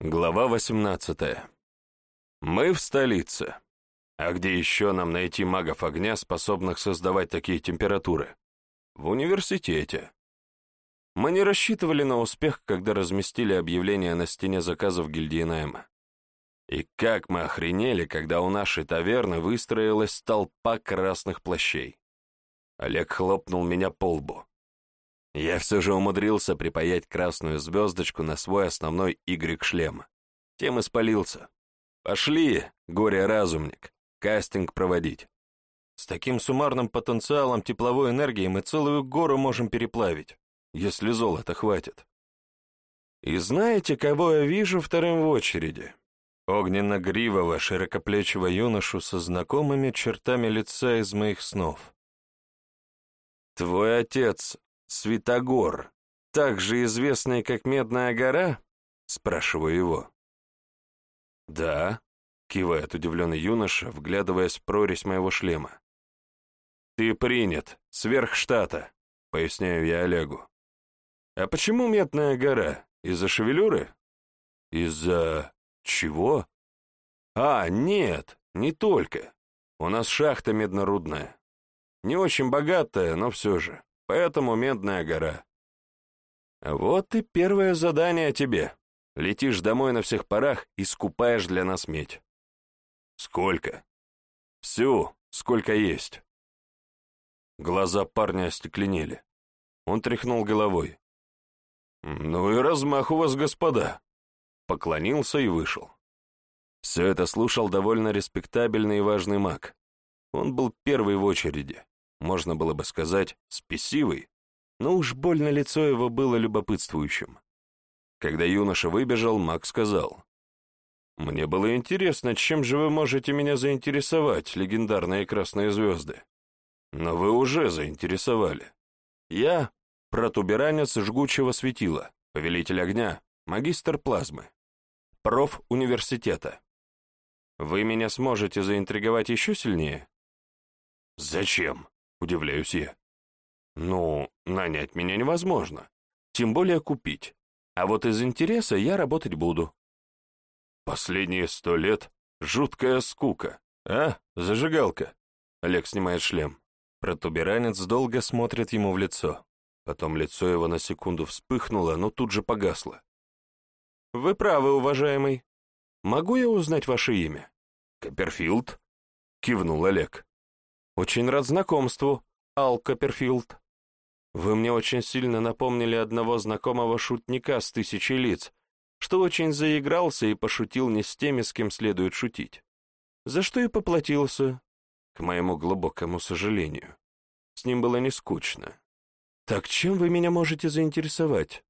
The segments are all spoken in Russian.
Глава 18. Мы в столице. А где еще нам найти магов огня, способных создавать такие температуры? В университете. Мы не рассчитывали на успех, когда разместили объявление на стене заказов гильдии найма. И как мы охренели, когда у нашей таверны выстроилась толпа красных плащей. Олег хлопнул меня по лбу. Я все же умудрился припаять красную звездочку на свой основной Y-шлем. Тем и спалился. Пошли, горе-разумник, кастинг проводить. С таким суммарным потенциалом тепловой энергии мы целую гору можем переплавить, если золота хватит. И знаете, кого я вижу вторым в очереди? Огненно-гривого, широкоплечего юношу со знакомыми чертами лица из моих снов. Твой отец Святогор, также известный как Медная гора?» — спрашиваю его. «Да», — кивает удивленный юноша, вглядываясь в прорезь моего шлема. «Ты принят, сверх штата», — поясняю я Олегу. «А почему Медная гора? Из-за шевелюры?» «Из-за... чего?» «А, нет, не только. У нас шахта меднорудная. Не очень богатая, но все же. Поэтому Медная гора. Вот и первое задание тебе. Летишь домой на всех парах и скупаешь для нас медь. Сколько? Всю, сколько есть. Глаза парня остекленели. Он тряхнул головой. «Ну и размах у вас, господа!» Поклонился и вышел. Все это слушал довольно респектабельный и важный маг. Он был первый в очереди можно было бы сказать, спесивый, но уж больно лицо его было любопытствующим. Когда юноша выбежал, Мак сказал, «Мне было интересно, чем же вы можете меня заинтересовать, легендарные красные звезды? Но вы уже заинтересовали. Я — протуберанец жгучего светила, повелитель огня, магистр плазмы, проф университета. Вы меня сможете заинтриговать еще сильнее?» «Зачем?» Удивляюсь я. Ну, нанять меня невозможно. Тем более купить. А вот из интереса я работать буду. Последние сто лет жуткая скука. А, зажигалка? Олег снимает шлем. Протуберанец долго смотрит ему в лицо. Потом лицо его на секунду вспыхнуло, но тут же погасло. «Вы правы, уважаемый. Могу я узнать ваше имя?» «Копперфилд?» — кивнул Олег. «Очень рад знакомству, Ал Копперфилд. Вы мне очень сильно напомнили одного знакомого шутника с тысячей лиц, что очень заигрался и пошутил не с теми, с кем следует шутить. За что и поплатился, к моему глубокому сожалению. С ним было не скучно. Так чем вы меня можете заинтересовать?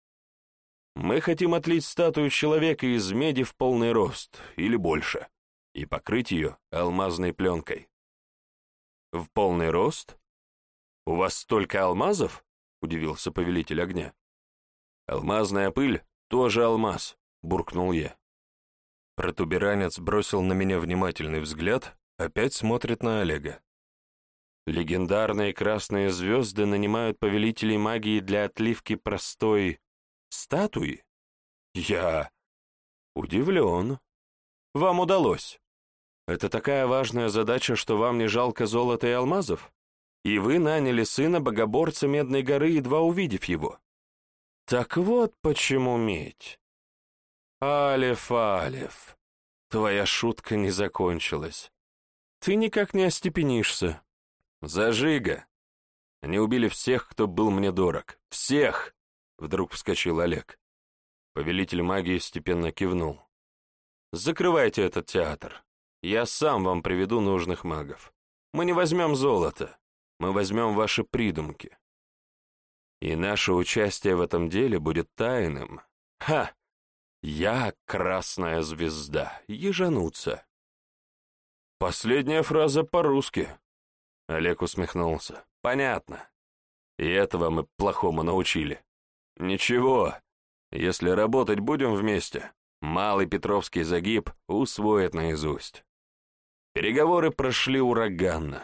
Мы хотим отлить статую человека из меди в полный рост, или больше, и покрыть ее алмазной пленкой. «В полный рост? У вас столько алмазов?» — удивился повелитель огня. «Алмазная пыль — тоже алмаз», — буркнул я. Протуберанец бросил на меня внимательный взгляд, опять смотрит на Олега. Легендарные красные звезды нанимают повелителей магии для отливки простой статуи? Я удивлен. Вам удалось. Это такая важная задача, что вам не жалко золота и алмазов? И вы наняли сына богоборца Медной горы, едва увидев его. Так вот почему медь. Алиф, Алиф, твоя шутка не закончилась. Ты никак не остепенишься. Зажига. Они убили всех, кто был мне дорог. Всех! Вдруг вскочил Олег. Повелитель магии степенно кивнул. Закрывайте этот театр. Я сам вам приведу нужных магов. Мы не возьмем золото, мы возьмем ваши придумки. И наше участие в этом деле будет тайным. Ха! Я красная звезда, ежануться. Последняя фраза по-русски. Олег усмехнулся. Понятно. И этого мы плохому научили. Ничего, если работать будем вместе, малый Петровский загиб усвоит наизусть. Переговоры прошли ураганно.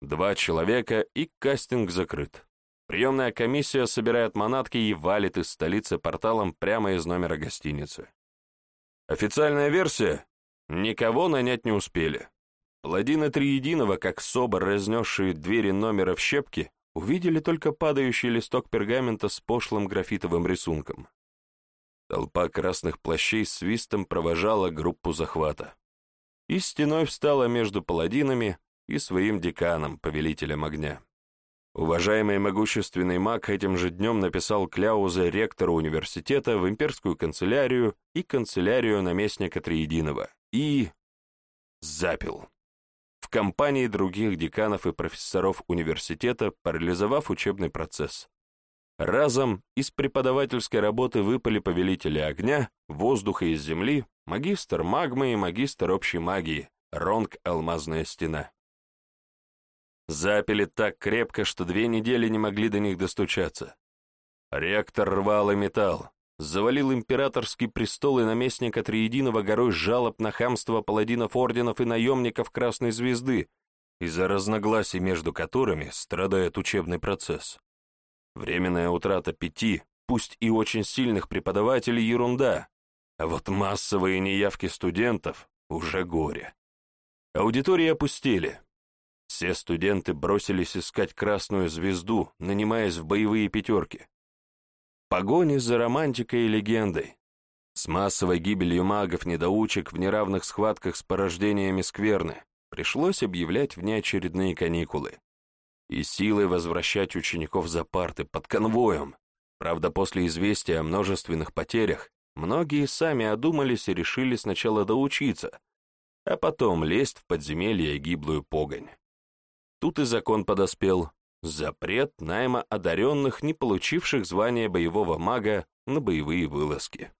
Два человека и кастинг закрыт. Приемная комиссия собирает манатки и валит из столицы порталом прямо из номера гостиницы. Официальная версия — никого нанять не успели. Паладины Триединого, как собор, разнесшие двери номера в щепки, увидели только падающий листок пергамента с пошлым графитовым рисунком. Толпа красных плащей свистом провожала группу захвата. И стеной встала между паладинами и своим деканом, повелителем огня. Уважаемый могущественный маг этим же днем написал кляузы ректору университета в имперскую канцелярию и канцелярию наместника Триединого и... запил. В компании других деканов и профессоров университета, парализовав учебный процесс. Разом из преподавательской работы выпали повелители огня, воздуха и земли, магистр магмы и магистр общей магии, Ронг Алмазная стена. Запили так крепко, что две недели не могли до них достучаться. Ректор рвал и металл, завалил императорский престол и наместника Триединого горой жалоб на хамство паладинов орденов и наемников Красной Звезды, из-за разногласий между которыми страдает учебный процесс. Временная утрата пяти, пусть и очень сильных преподавателей, ерунда, а вот массовые неявки студентов — уже горе. Аудитории опустили, все студенты бросились искать красную звезду, нанимаясь в боевые пятерки. Погони за романтикой и легендой. С массовой гибелью магов-недоучек в неравных схватках с порождениями скверны пришлось объявлять внеочередные каникулы. И силой возвращать учеников за парты под конвоем. Правда, после известия о множественных потерях, многие сами одумались и решили сначала доучиться, а потом лезть в подземелье и гиблую погонь. Тут и закон подоспел. Запрет найма одаренных, не получивших звания боевого мага, на боевые вылазки.